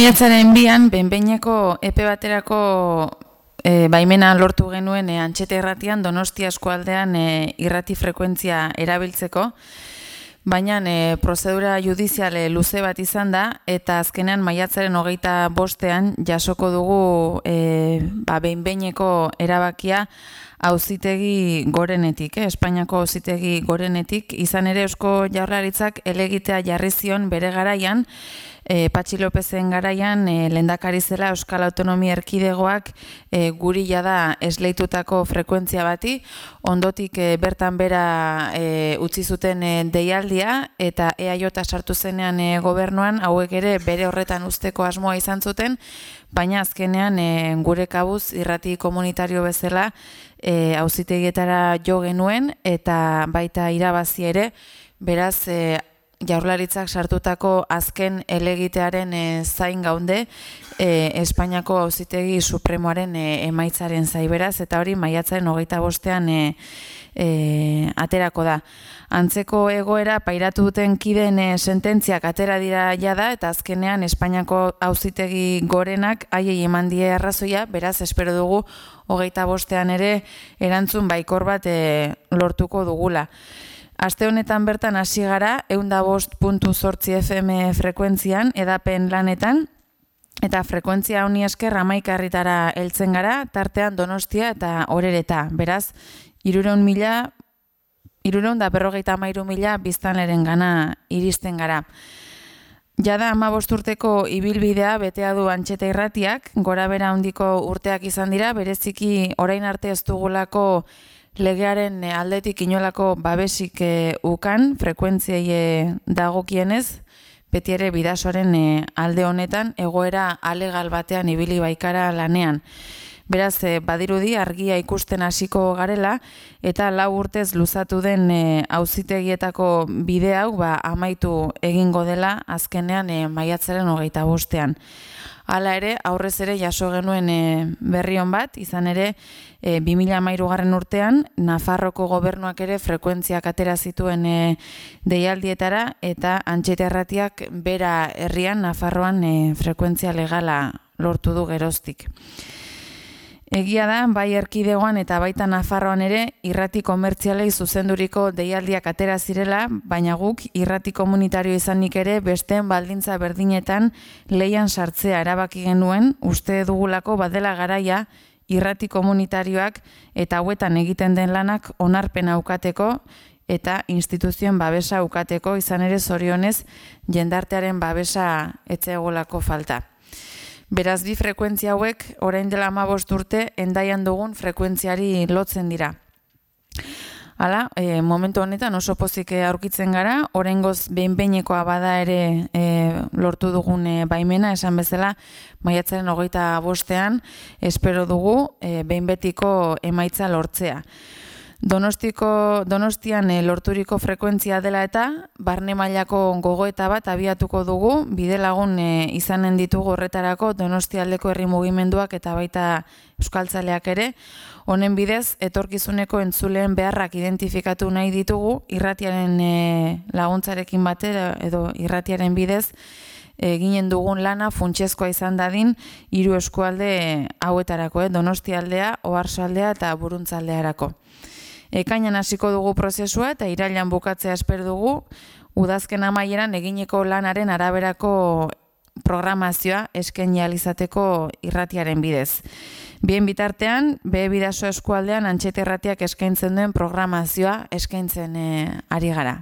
maiatzaren bian, benbeineko epe baterako e, baimena lortu genuen e, antxete erratian donostia eskualdean e, irrati frekuentzia erabiltzeko, baina e, prozedura judiziale luze bat izan da, eta azkenean maiatzaren hogeita bostean jasoko dugu e, ba, benbeineko erabakia auzitegi gorenetik, eh? Espainiako auzitegi gorenetik, izan ere eusko jaurlaritzak elegitea jarri zion bere garaian, e, Patxi Lopezen garaian e, lendakari zela Euskal Autonomia Erkidegoak e, guri jada esleitutako frekuentzia bati, ondotik e, bertan bera e, utzi zuten e, deialdia eta EAJ sartu zenean e, gobernuan hauek ere bere horretan usteko asmoa izan zuten, baina azkenean e, gure kabuz irrati komunitario bezala e, auzitegietara jo genuen eta baita irabazi ere, beraz e, jaurlaritzak sartutako azken elegitearen e, zain gaunde e, Espainiako auzitegi supremoaren e, emaitzaren zaiberaz eta hori maiatzaren hogeita bostean e, e, aterako da. Antzeko egoera pairatu duten kideen e, sententziak atera dira jada eta azkenean Espainiako auzitegi gorenak haiei eman die arrazoia, beraz espero dugu hogeita bostean ere erantzun baikor bat e, lortuko dugula. Aste honetan bertan hasi gara, eunda bost puntu sortzi FM frekuentzian, edapen lanetan, eta frekuentzia honi esker amaikarritara heltzen gara, tartean donostia eta horereta. Beraz, irureun mila, irureun da berrogeita amairu mila biztanleren gana iristen gara. Jada ama bosturteko ibilbidea betea du antxeta irratiak, gora bera handiko urteak izan dira, bereziki orain arte ez dugulako legearen eh, aldetik inolako babesik e, ukan, frekuentziei e, dagokienez, beti ere bidasoaren alde honetan, egoera alegal batean ibili baikara lanean. Beraz, e, badirudi argia ikusten hasiko garela, eta lau urtez luzatu den e, auzitegietako bide hau ba, amaitu egingo dela azkenean e, maiatzaren hogeita bostean. Hala ere, aurrez ere jaso genuen e, berri hon bat, izan ere, e, 2013 garren urtean, Nafarroko gobernuak ere frekuentziak atera zituen e, deialdietara, eta antxete erratiak bera herrian Nafarroan e, frekuentzia legala lortu du geroztik. Egia da, bai erkidegoan eta baita Nafarroan ere irrati komertzialei zuzenduriko deialdiak atera zirela, baina guk irrati komunitario izanik ere besteen baldintza berdinetan leian sartzea erabaki genuen, uste dugulako badela garaia irrati komunitarioak eta hauetan egiten den lanak onarpen aukateko eta instituzioen babesa aukateko izan ere zorionez jendartearen babesa etzeagolako falta. Beraz bi frekuentzia hauek orain dela 15 urte endaian dugun frekuentziari lotzen dira. Hala, e, momentu honetan oso pozik aurkitzen gara, oraingoz behin-behinekoa bada ere e, lortu dugun e, baimena, esan bezala, maiatzaren hogeita bostean, espero dugu e, behin betiko emaitza lortzea. Donostiko, donostian e, lorturiko frekuentzia dela eta barne mailako gogoeta bat abiatuko dugu, bide lagun e, izanen ditugu horretarako donostialdeko herri mugimenduak eta baita euskaltzaleak ere. Honen bidez, etorkizuneko entzuleen beharrak identifikatu nahi ditugu, irratiaren e, laguntzarekin batera edo irratiaren bidez, eginen dugun lana funtsezkoa izan dadin hiru eskualde hauetarako, eh? donostialdea, oarsoaldea eta buruntzaldearako. Ekainan hasiko dugu prozesua eta irailan bukatzea esper dugu udazken amaieran egineko lanaren araberako programazioa eskaini izateko irratiaren bidez. Bien bitartean, be bidaso eskualdean antxete erratiak eskaintzen duen programazioa eskaintzen e, ari gara.